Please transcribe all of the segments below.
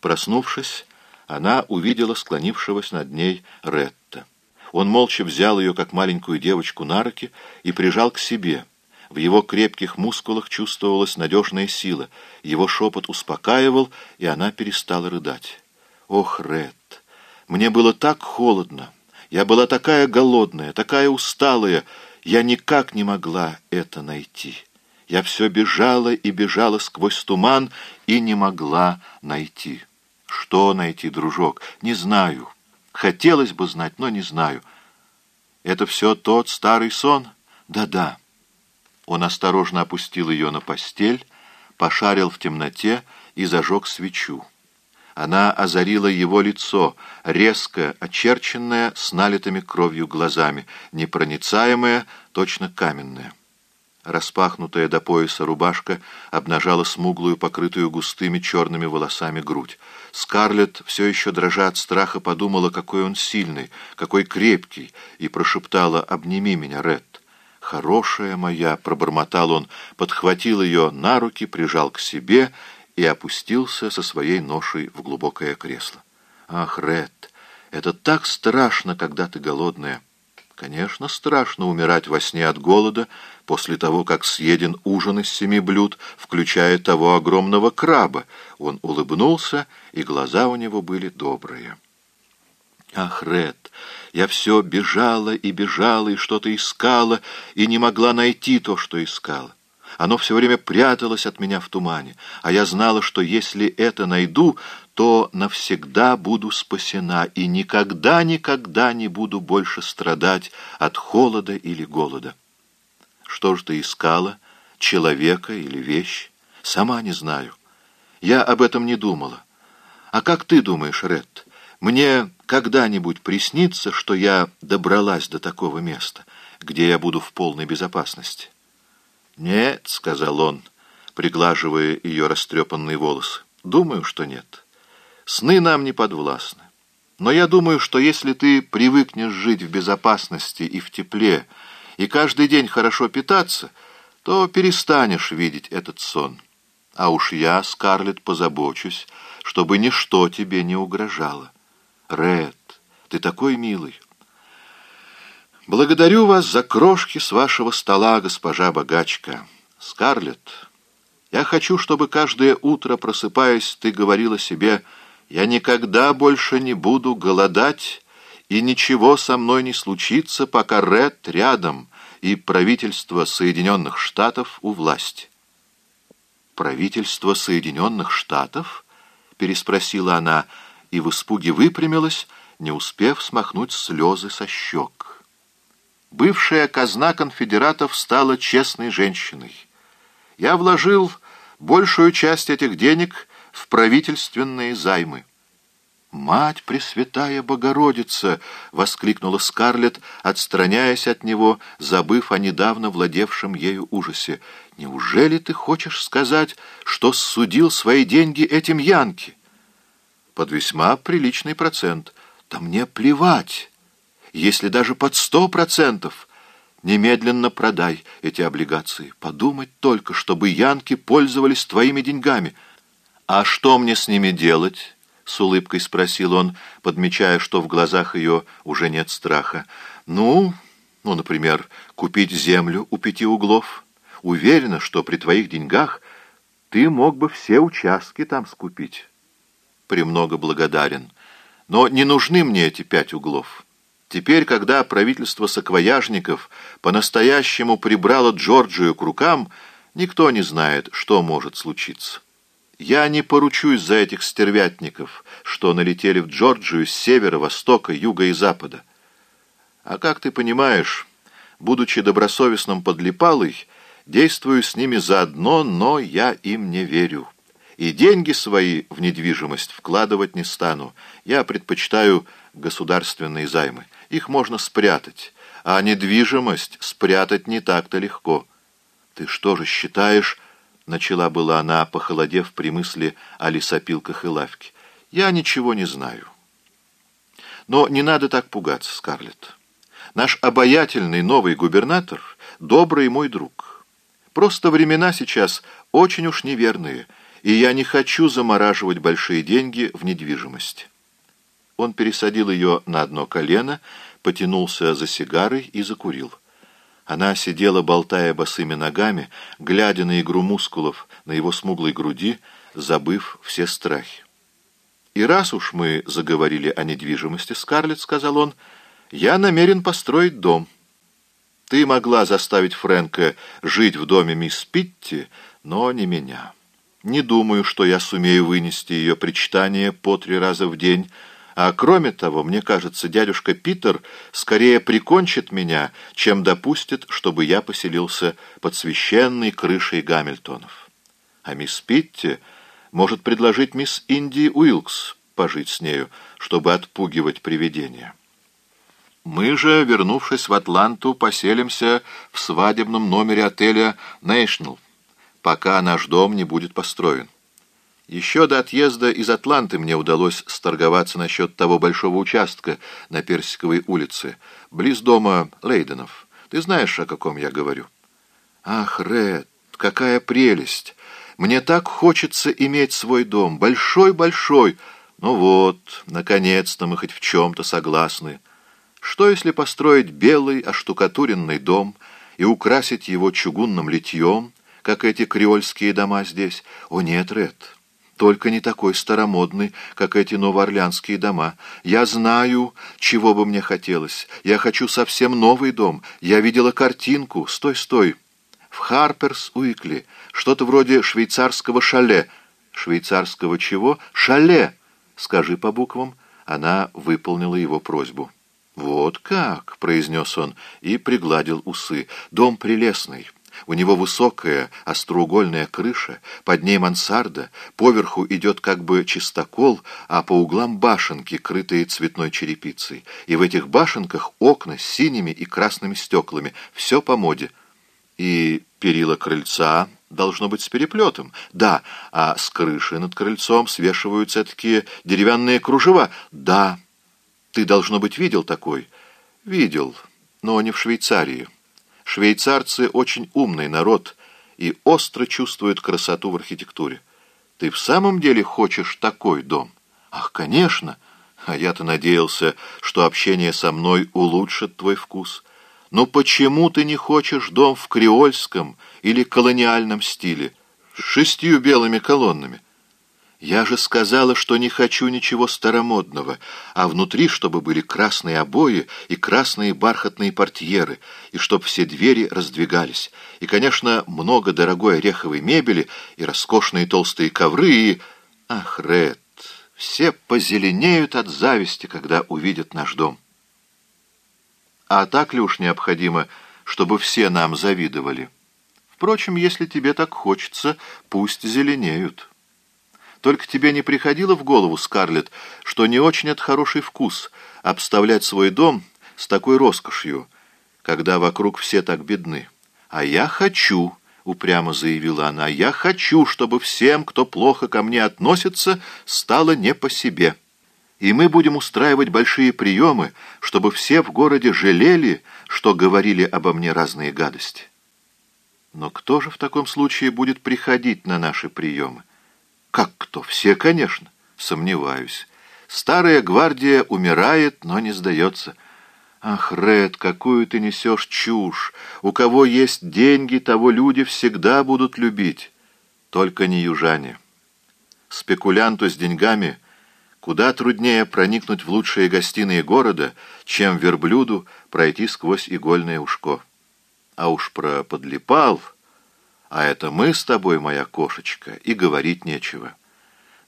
Проснувшись, она увидела склонившегося над ней Ретта. Он молча взял ее, как маленькую девочку, на руки и прижал к себе. В его крепких мускулах чувствовалась надежная сила. Его шепот успокаивал, и она перестала рыдать. «Ох, Ред, мне было так холодно. Я была такая голодная, такая усталая. Я никак не могла это найти. Я все бежала и бежала сквозь туман и не могла найти». Что найти, дружок? Не знаю. Хотелось бы знать, но не знаю. Это все тот старый сон? Да-да. Он осторожно опустил ее на постель, пошарил в темноте и зажег свечу. Она озарила его лицо, резко очерченное, с налитыми кровью глазами, непроницаемое, точно каменное. Распахнутая до пояса рубашка обнажала смуглую, покрытую густыми черными волосами грудь. Скарлетт, все еще дрожа от страха, подумала, какой он сильный, какой крепкий, и прошептала «Обними меня, Ред». «Хорошая моя!» — пробормотал он, подхватил ее на руки, прижал к себе и опустился со своей ношей в глубокое кресло. «Ах, Ред, это так страшно, когда ты голодная!» Конечно, страшно умирать во сне от голода после того, как съеден ужин из семи блюд, включая того огромного краба. Он улыбнулся, и глаза у него были добрые. Ах, Ред, я все бежала и бежала, и что-то искала, и не могла найти то, что искала. Оно все время пряталось от меня в тумане, а я знала, что если это найду, то навсегда буду спасена и никогда-никогда не буду больше страдать от холода или голода. Что ж ты искала, человека или вещь? Сама не знаю. Я об этом не думала. А как ты думаешь, Ред? Мне когда-нибудь приснится, что я добралась до такого места, где я буду в полной безопасности? «Нет», — сказал он, приглаживая ее растрепанные волосы. «Думаю, что нет». Сны нам не подвластны. Но я думаю, что если ты привыкнешь жить в безопасности и в тепле, и каждый день хорошо питаться, то перестанешь видеть этот сон. А уж я, Скарлетт, позабочусь, чтобы ничто тебе не угрожало. Ред, ты такой милый. Благодарю вас за крошки с вашего стола, госпожа богачка. Скарлетт, я хочу, чтобы каждое утро, просыпаясь, ты говорила себе я никогда больше не буду голодать, и ничего со мной не случится, пока Ред рядом и правительство Соединенных Штатов у власти. «Правительство Соединенных Штатов?» — переспросила она, и в испуге выпрямилась, не успев смахнуть слезы со щек. Бывшая казна конфедератов стала честной женщиной. Я вложил большую часть этих денег в правительственные займы. «Мать Пресвятая Богородица!» — воскликнула Скарлетт, отстраняясь от него, забыв о недавно владевшем ею ужасе. «Неужели ты хочешь сказать, что ссудил свои деньги этим Янке?» «Под весьма приличный процент. Да мне плевать, если даже под сто процентов. Немедленно продай эти облигации. Подумать только, чтобы Янки пользовались твоими деньгами». «А что мне с ними делать?» — с улыбкой спросил он, подмечая, что в глазах ее уже нет страха. «Ну, ну, например, купить землю у пяти углов. Уверена, что при твоих деньгах ты мог бы все участки там скупить». «Премного благодарен. Но не нужны мне эти пять углов». Теперь, когда правительство саквояжников по-настоящему прибрало Джорджию к рукам, никто не знает, что может случиться. Я не поручусь за этих стервятников, что налетели в Джорджию с севера, востока, юга и запада. А как ты понимаешь, будучи добросовестным подлипалой, действую с ними заодно, но я им не верю. И деньги свои в недвижимость вкладывать не стану. Я предпочитаю государственные займы. Их можно спрятать, а недвижимость спрятать не так-то легко. Ты что же считаешь, Начала была она, похолодев при мысли о лесопилках и лавке. «Я ничего не знаю». «Но не надо так пугаться, Скарлетт. Наш обаятельный новый губернатор — добрый мой друг. Просто времена сейчас очень уж неверные, и я не хочу замораживать большие деньги в недвижимость». Он пересадил ее на одно колено, потянулся за сигарой и закурил. Она сидела, болтая босыми ногами, глядя на игру мускулов на его смуглой груди, забыв все страхи. «И раз уж мы заговорили о недвижимости, Скарлетт, — сказал он, — я намерен построить дом. Ты могла заставить Фрэнка жить в доме мисс Питти, но не меня. Не думаю, что я сумею вынести ее причитание по три раза в день, — а кроме того, мне кажется, дядюшка Питер скорее прикончит меня, чем допустит, чтобы я поселился под священной крышей Гамильтонов. А мисс Питти может предложить мисс Инди Уилкс пожить с нею, чтобы отпугивать привидения. Мы же, вернувшись в Атланту, поселимся в свадебном номере отеля «Нэйшнл», пока наш дом не будет построен. Еще до отъезда из Атланты мне удалось сторговаться насчет того большого участка на Персиковой улице, близ дома Лейденов. Ты знаешь, о каком я говорю? Ах, Ред, какая прелесть! Мне так хочется иметь свой дом, большой-большой. Ну вот, наконец-то мы хоть в чем-то согласны. Что, если построить белый оштукатуренный дом и украсить его чугунным литьем, как эти креольские дома здесь? О нет, Ред, только не такой старомодный, как эти новоорлеанские дома. Я знаю, чего бы мне хотелось. Я хочу совсем новый дом. Я видела картинку. Стой, стой. В Харперс Уикли. Что-то вроде швейцарского шале. Швейцарского чего? Шале. Скажи по буквам. Она выполнила его просьбу. «Вот как!» — произнес он и пригладил усы. «Дом прелестный». У него высокая остроугольная крыша, под ней мансарда, поверху идет как бы чистокол, а по углам башенки, крытые цветной черепицей. И в этих башенках окна с синими и красными стеклами. Все по моде. И перила крыльца должно быть с переплетом. Да, а с крыши над крыльцом свешиваются такие деревянные кружева. Да, ты, должно быть, видел такой? Видел, но не в Швейцарии. Швейцарцы очень умный народ и остро чувствуют красоту в архитектуре. Ты в самом деле хочешь такой дом? Ах, конечно! А я-то надеялся, что общение со мной улучшит твой вкус. Но почему ты не хочешь дом в креольском или колониальном стиле, с шестью белыми колоннами? Я же сказала, что не хочу ничего старомодного, а внутри, чтобы были красные обои и красные бархатные портьеры, и чтоб все двери раздвигались, и, конечно, много дорогой ореховой мебели, и роскошные толстые ковры, и... Ах, Ред, все позеленеют от зависти, когда увидят наш дом. А так ли уж необходимо, чтобы все нам завидовали? Впрочем, если тебе так хочется, пусть зеленеют». Только тебе не приходило в голову, Скарлетт, что не очень это хороший вкус обставлять свой дом с такой роскошью, когда вокруг все так бедны? А я хочу, — упрямо заявила она, — я хочу, чтобы всем, кто плохо ко мне относится, стало не по себе. И мы будем устраивать большие приемы, чтобы все в городе жалели, что говорили обо мне разные гадости. Но кто же в таком случае будет приходить на наши приемы? Как кто? Все, конечно. Сомневаюсь. Старая гвардия умирает, но не сдается. Ах, Ред, какую ты несешь чушь! У кого есть деньги, того люди всегда будут любить. Только не южане. Спекулянту с деньгами куда труднее проникнуть в лучшие гостиные города, чем верблюду пройти сквозь игольное ушко. А уж про подлипал... А это мы с тобой, моя кошечка, и говорить нечего.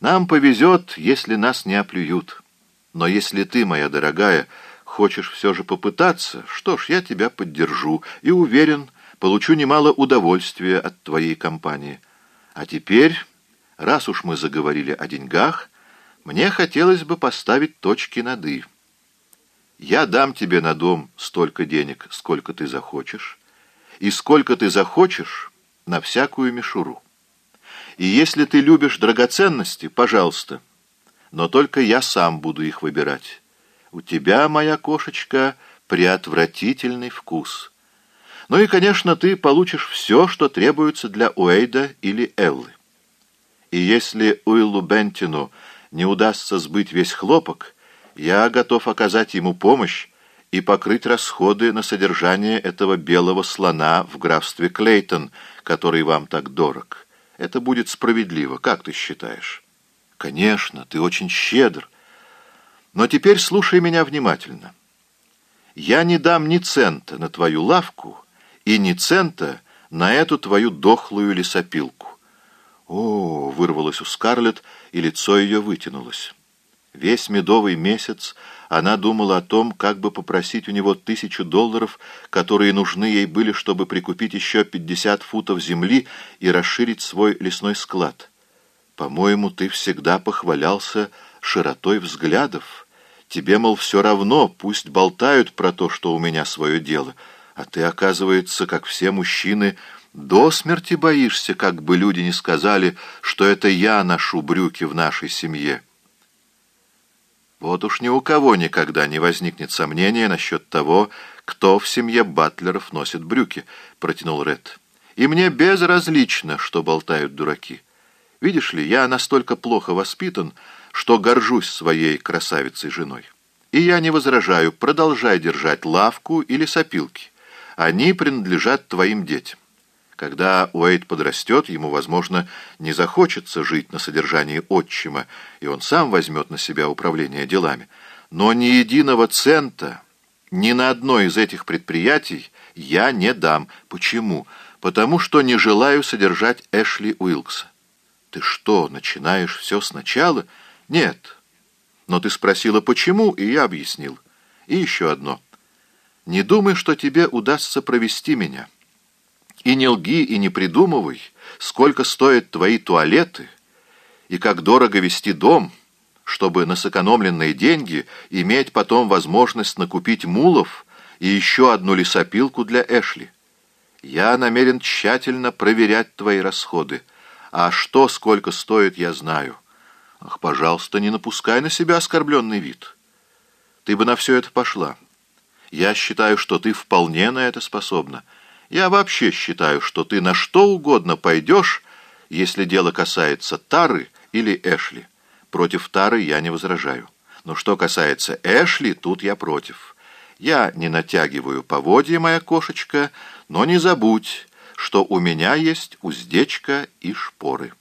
Нам повезет, если нас не оплюют. Но если ты, моя дорогая, хочешь все же попытаться, что ж, я тебя поддержу и уверен, получу немало удовольствия от твоей компании. А теперь, раз уж мы заговорили о деньгах, мне хотелось бы поставить точки над «и». Я дам тебе на дом столько денег, сколько ты захочешь, и сколько ты захочешь на всякую мишуру. И если ты любишь драгоценности, пожалуйста, но только я сам буду их выбирать. У тебя, моя кошечка, приотвратительный вкус. Ну и, конечно, ты получишь все, что требуется для Уэйда или Эллы. И если Уиллу Бентину не удастся сбыть весь хлопок, я готов оказать ему помощь и покрыть расходы на содержание этого белого слона в графстве Клейтон, который вам так дорог. Это будет справедливо, как ты считаешь? Конечно, ты очень щедр. Но теперь слушай меня внимательно. Я не дам ни цента на твою лавку и ни цента на эту твою дохлую лесопилку. О, вырвалось у Скарлетт, и лицо ее вытянулось. Весь медовый месяц она думала о том, как бы попросить у него тысячу долларов, которые нужны ей были, чтобы прикупить еще пятьдесят футов земли и расширить свой лесной склад. «По-моему, ты всегда похвалялся широтой взглядов. Тебе, мол, все равно, пусть болтают про то, что у меня свое дело, а ты, оказывается, как все мужчины, до смерти боишься, как бы люди не сказали, что это я ношу брюки в нашей семье». Вот уж ни у кого никогда не возникнет сомнения насчет того, кто в семье Батлеров носит брюки, — протянул Ред. И мне безразлично, что болтают дураки. Видишь ли, я настолько плохо воспитан, что горжусь своей красавицей женой. И я не возражаю, продолжай держать лавку или сопилки. Они принадлежат твоим детям. Когда Уэйд подрастет, ему, возможно, не захочется жить на содержании отчима, и он сам возьмет на себя управление делами. Но ни единого цента ни на одно из этих предприятий я не дам. Почему? Потому что не желаю содержать Эшли Уилкса. Ты что, начинаешь все сначала? Нет. Но ты спросила, почему, и я объяснил. И еще одно. Не думай, что тебе удастся провести меня. И не лги, и не придумывай, сколько стоят твои туалеты, и как дорого вести дом, чтобы на сэкономленные деньги иметь потом возможность накупить мулов и еще одну лесопилку для Эшли. Я намерен тщательно проверять твои расходы, а что, сколько стоит, я знаю. Ах, пожалуйста, не напускай на себя оскорбленный вид. Ты бы на все это пошла. Я считаю, что ты вполне на это способна. Я вообще считаю, что ты на что угодно пойдешь, если дело касается Тары или Эшли. Против Тары я не возражаю. Но что касается Эшли, тут я против. Я не натягиваю поводья, моя кошечка, но не забудь, что у меня есть уздечка и шпоры».